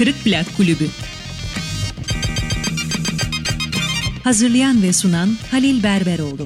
Kırık Plak Kulübü. Hazırlayan ve sunan Halil Berberoğlu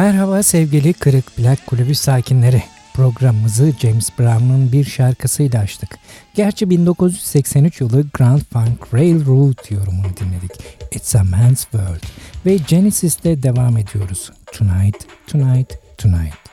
Merhaba sevgili Kırık Plak Kulübü sakinleri. programımızı James Brown'un bir şarkısıyla açtık. Gerçi 1983 yılı Grand Funk Railroad yorumunu dinledik. It's a Man's World ve Genesis'te devam ediyoruz. Tonight, Tonight, Tonight.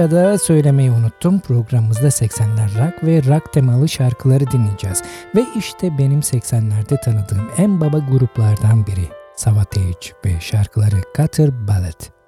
Arada söylemeyi unuttum. Programımızda 80'ler rock ve rock temalı şarkıları dinleyeceğiz. Ve işte benim 80'lerde tanıdığım en baba gruplardan biri Savatage ve şarkıları Gutter Ballet.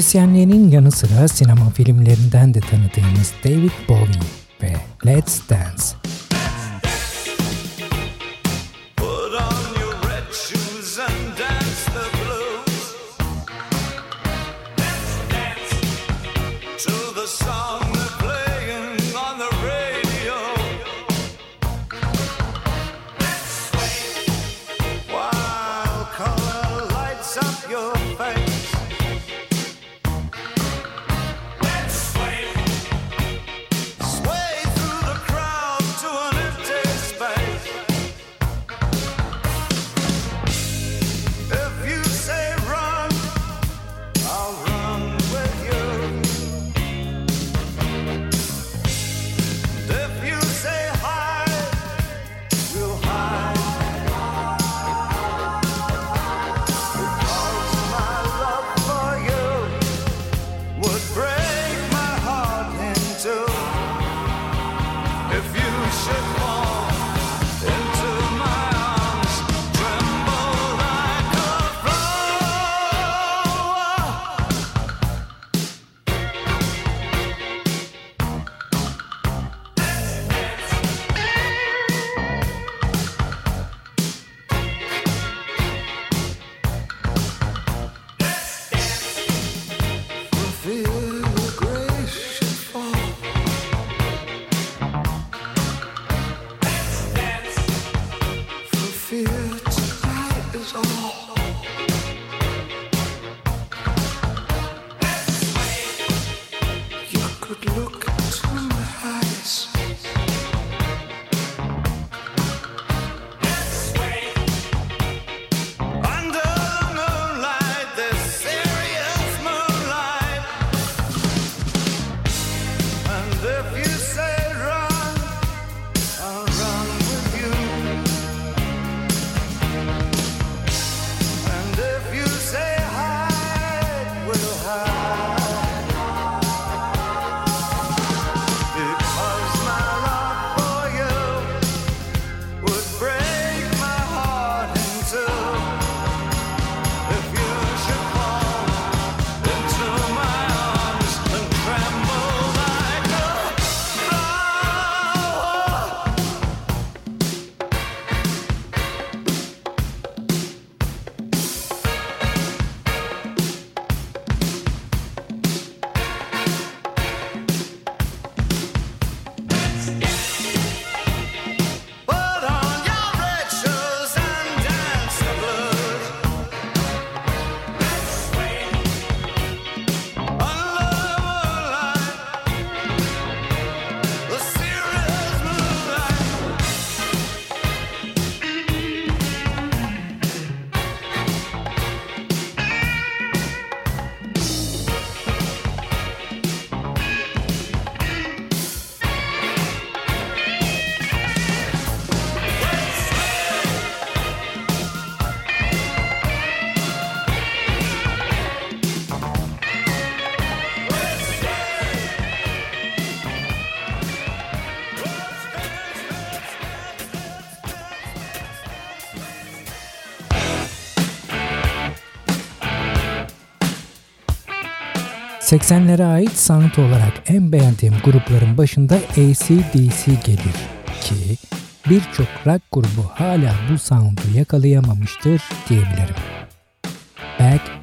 Müzisyenliğinin yanı sıra sinema filmlerinden de tanıdığımız David Bowie ve Let's Dance. ...80'lere ait sound olarak en beğendiğim grupların başında AC/DC gelir ki birçok rock grubu hala bu sound'u yakalayamamıştır diyebilirim. Back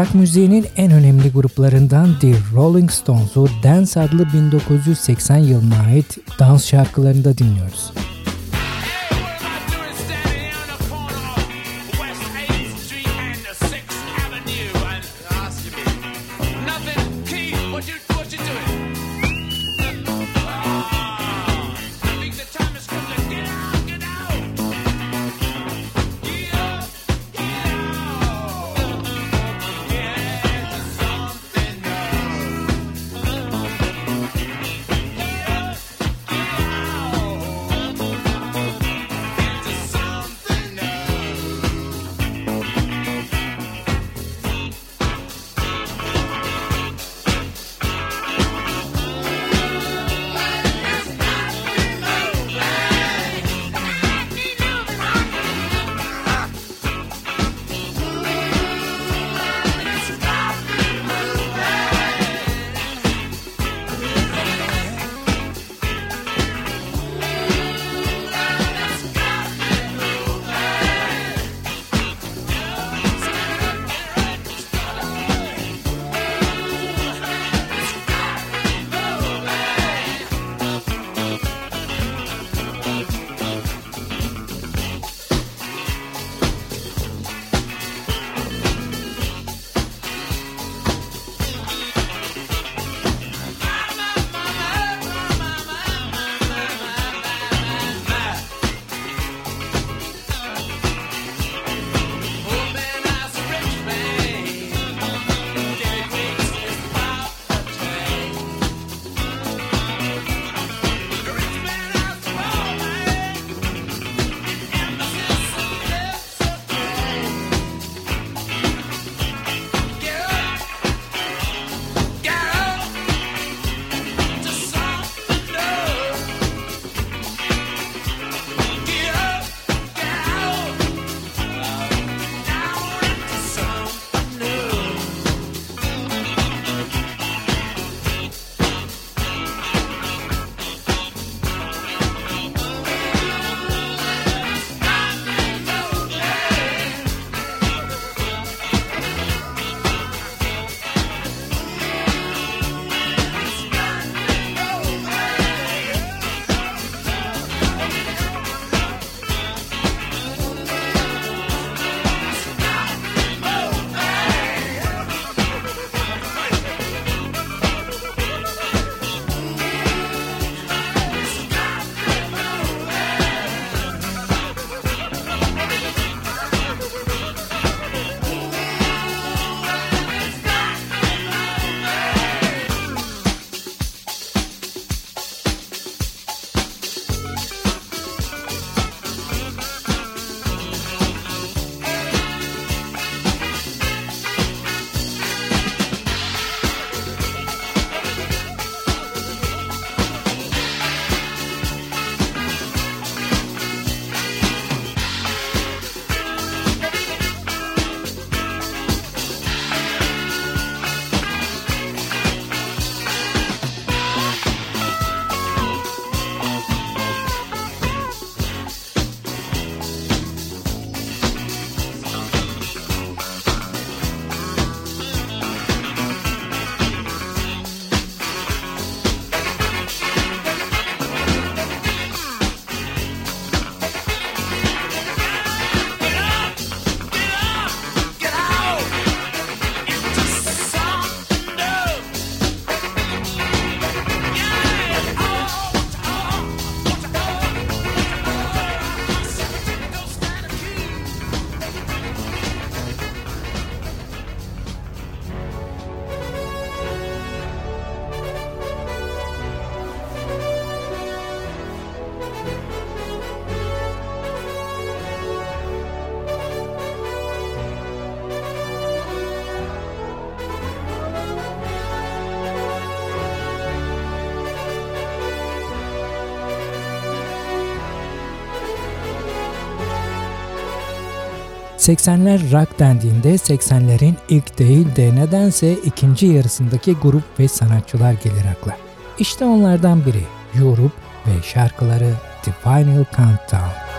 Rock müziğinin en önemli gruplarından The Rolling Stones'u Dance adlı 1980 yılına ait dans şarkılarında dinliyoruz. ...80'ler rock dendiğinde 80'lerin ilk değil de nedense ikinci yarısındaki grup ve sanatçılar gelir akla. İşte onlardan biri Europe ve şarkıları The Final Countdown.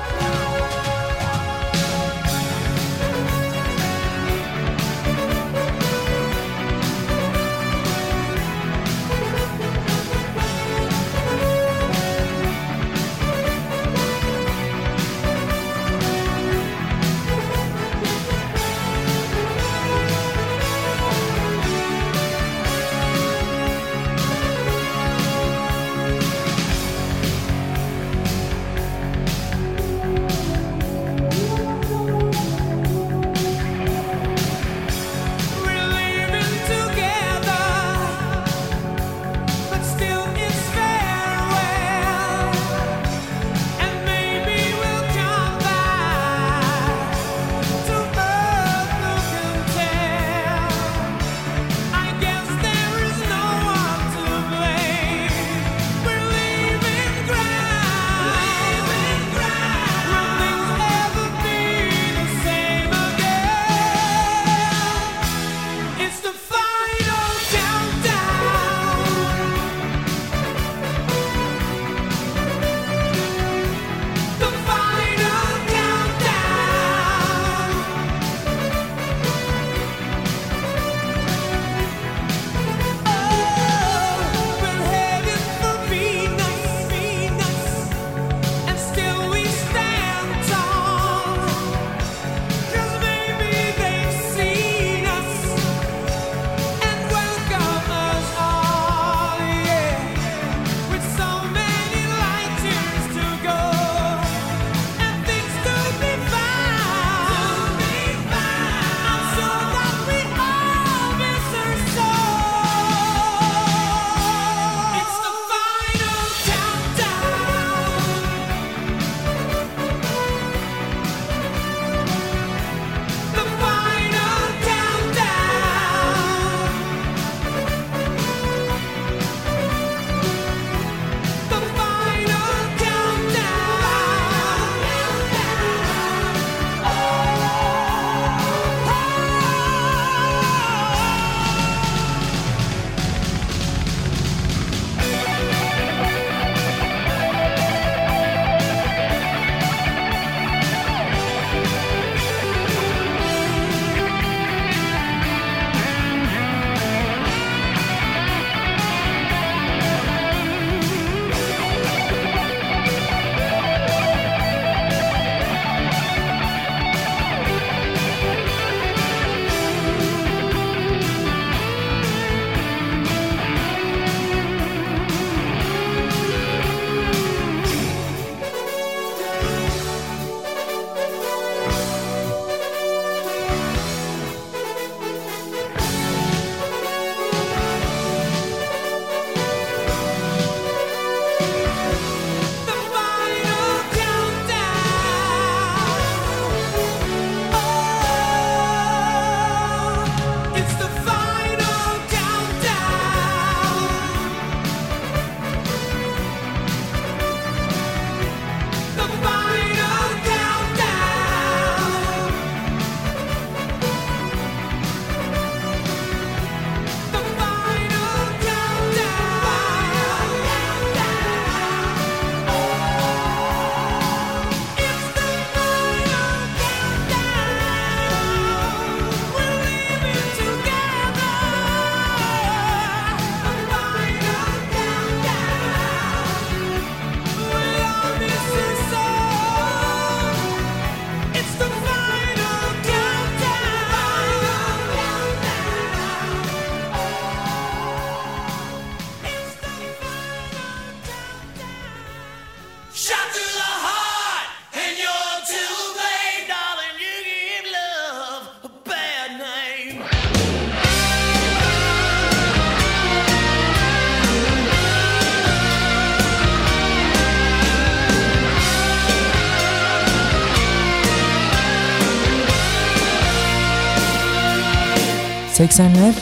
80'ler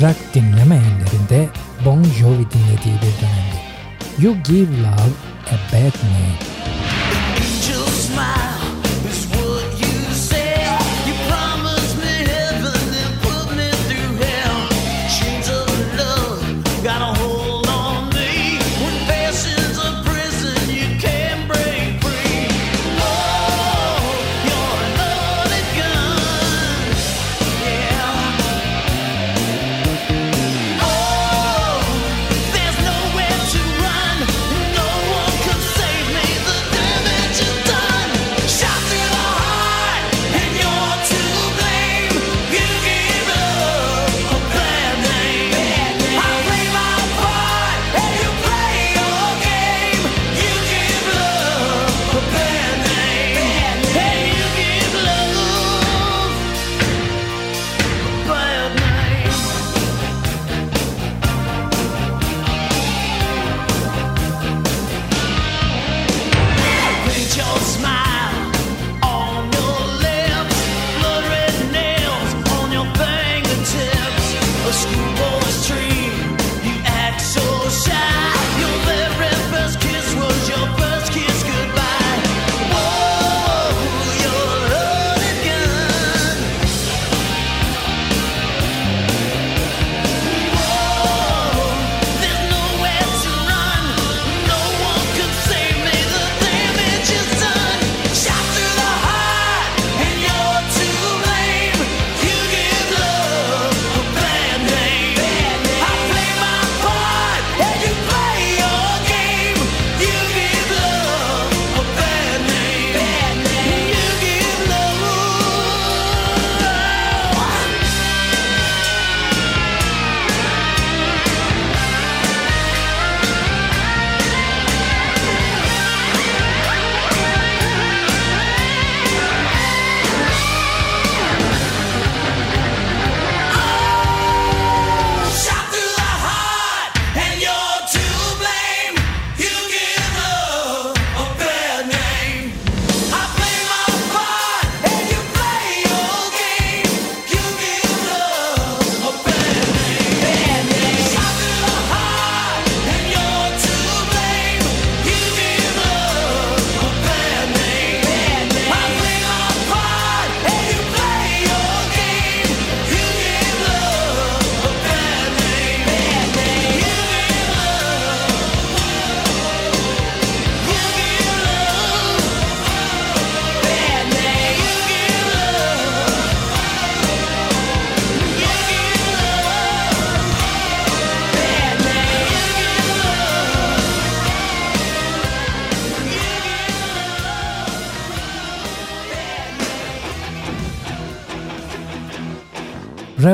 rock dinlemeyenlerinde Bon Jovi dinlediği bir dönemdi. You Give Love a Bad Name.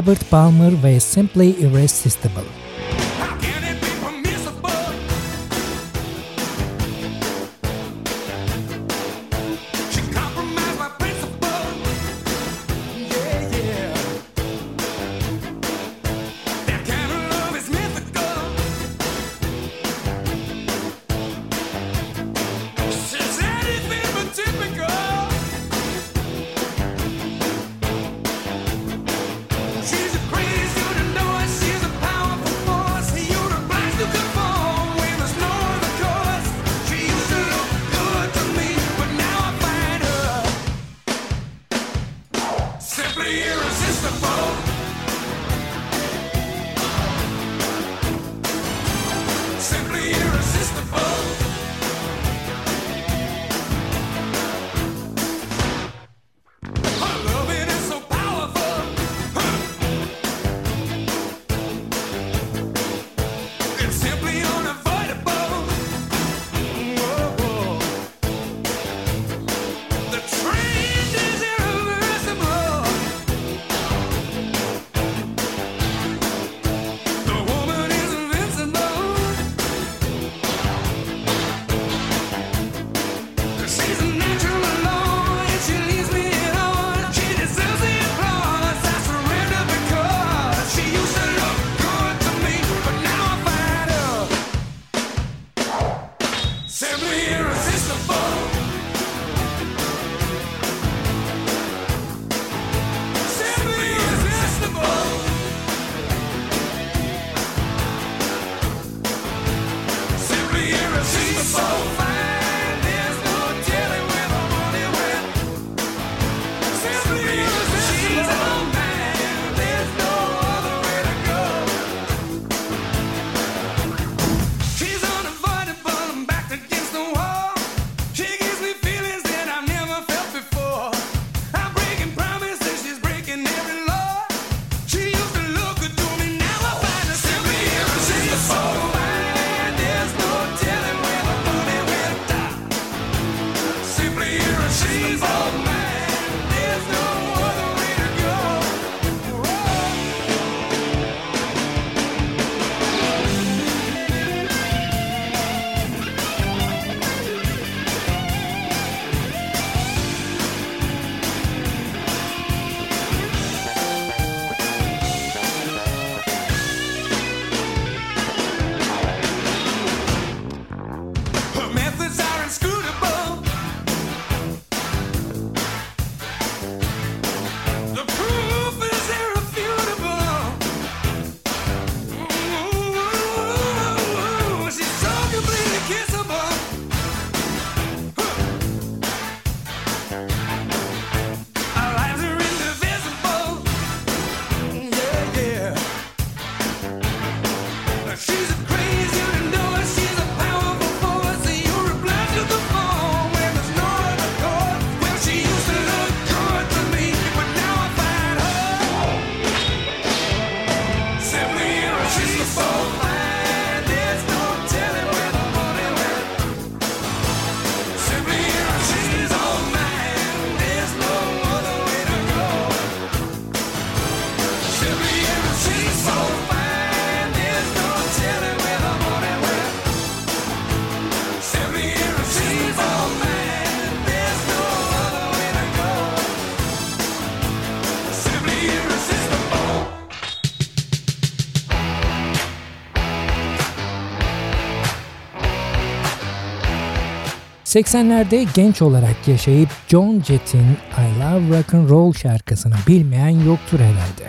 Robert Palmer ve Simply Irresistible. 80'lerde genç olarak yaşayıp John Jett'in I Love Rock and Roll şarkısını bilmeyen yoktur herhalde.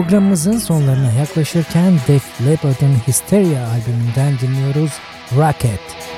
Programımızın sonlarına yaklaşırken Def Leppard'ın Hysteria albümünden dinliyoruz Rocket.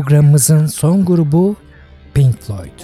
Programımızın son grubu Pink Floyd.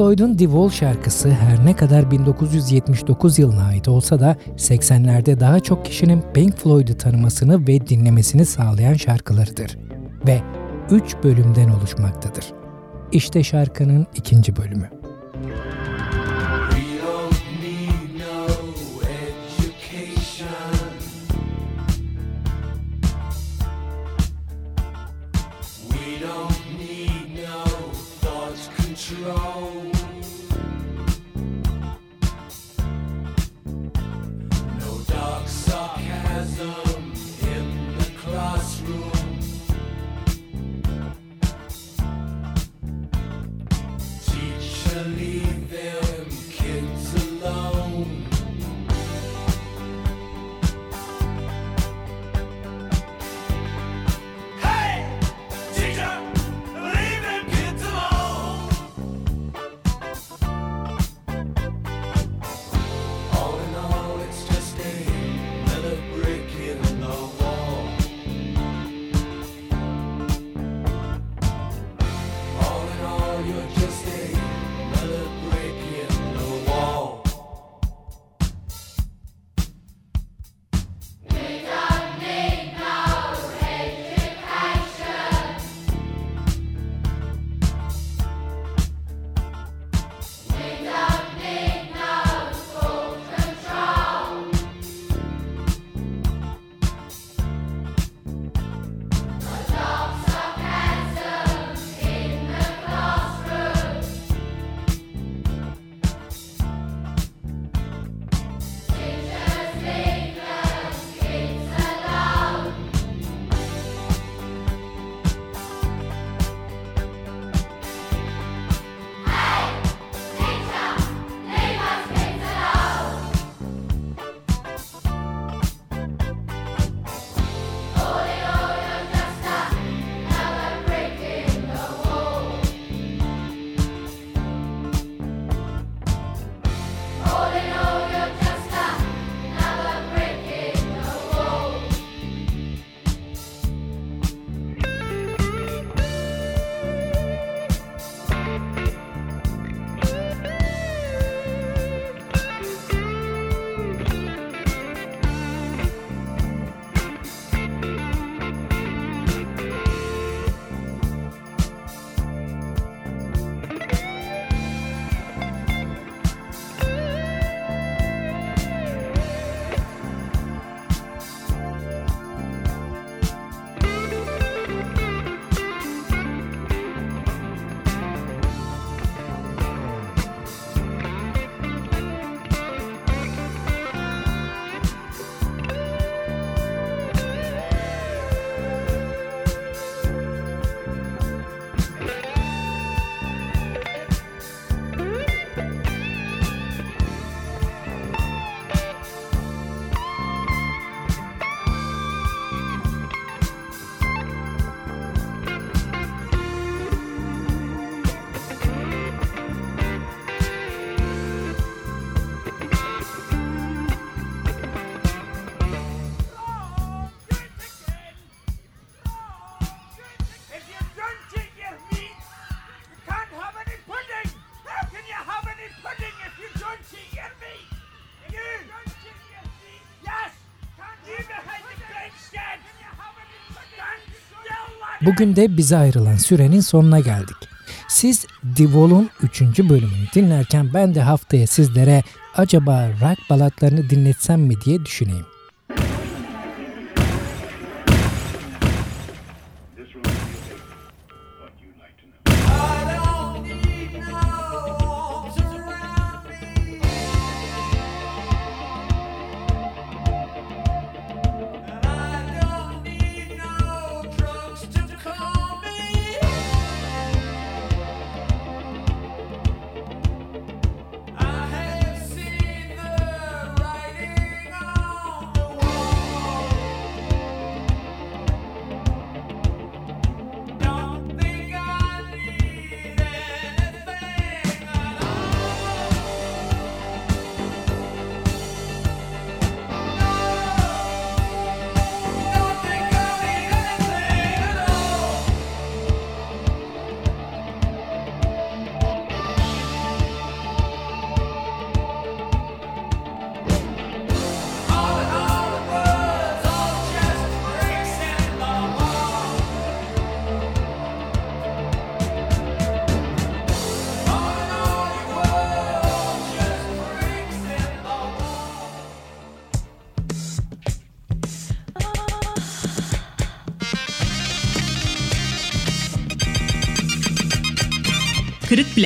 Floyd'un The Wall şarkısı her ne kadar 1979 yılına ait olsa da 80'lerde daha çok kişinin Pink Floyd'u tanımasını ve dinlemesini sağlayan şarkılarıdır ve 3 bölümden oluşmaktadır. İşte şarkının ikinci bölümü. Bugün de bize ayrılan sürenin sonuna geldik. Siz Divol'un 3. bölümünü dinlerken ben de haftaya sizlere acaba rock balatlarını dinletsem mi diye düşüneyim.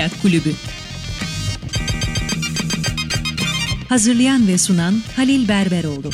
Plak Kulübü. Hazırlayan ve sunan Halil Berberoğlu